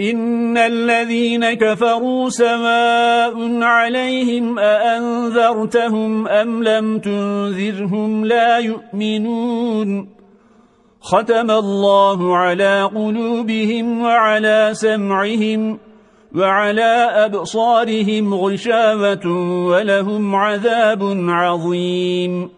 إن الذين كفروا سواء عليهم أأنذرتهم أم لم تنذرهم لا يؤمنون ختم الله على قلوبهم وعلى سمعهم وعلى أبصارهم غشاوة ولهم عذاب عظيم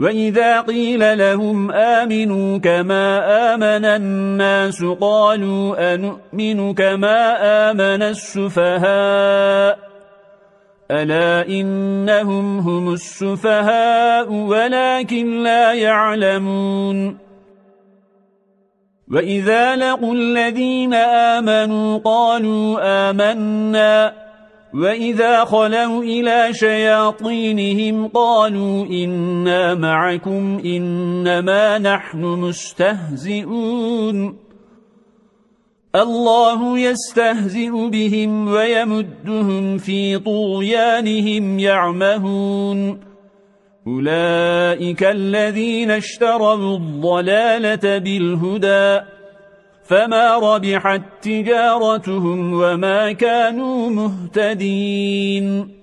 وَإِذَا قِيلَ لَهُمْ آمِنُوا كَمَا آمَنَ النَّاسُ قَالُوا أَنُؤْمِنُ كَمَا آمَنَ السُّفَهَاءُ أَلَا إِنَّهُمْ هُمُ السُّفَهَاءُ وَلَكِنْ لَا يَعْلَمُونَ وَإِذَا لَقُوا الَّذِينَ آمَنُوا قَالُوا آمَنَّا وَإِذَا خَلَوْا إِلَى شَيَاطِينِهِمْ قَالُوا إِنَّا مَعَكُمْ إِنَّمَا نَحْنُ مُسْتَهْزِئُونَ اللَّهُ يَسْتَهْزِئُ بِهِمْ وَيَمُدُّهُمْ فِي طُغْيَانِهِمْ يَعْمَهُونَ أُولَئِكَ الَّذِينَ اشْتَرَوُا الضَّلَالَةَ بِالْهُدَى فما ربحت تجارتهم وما كانوا مهتدين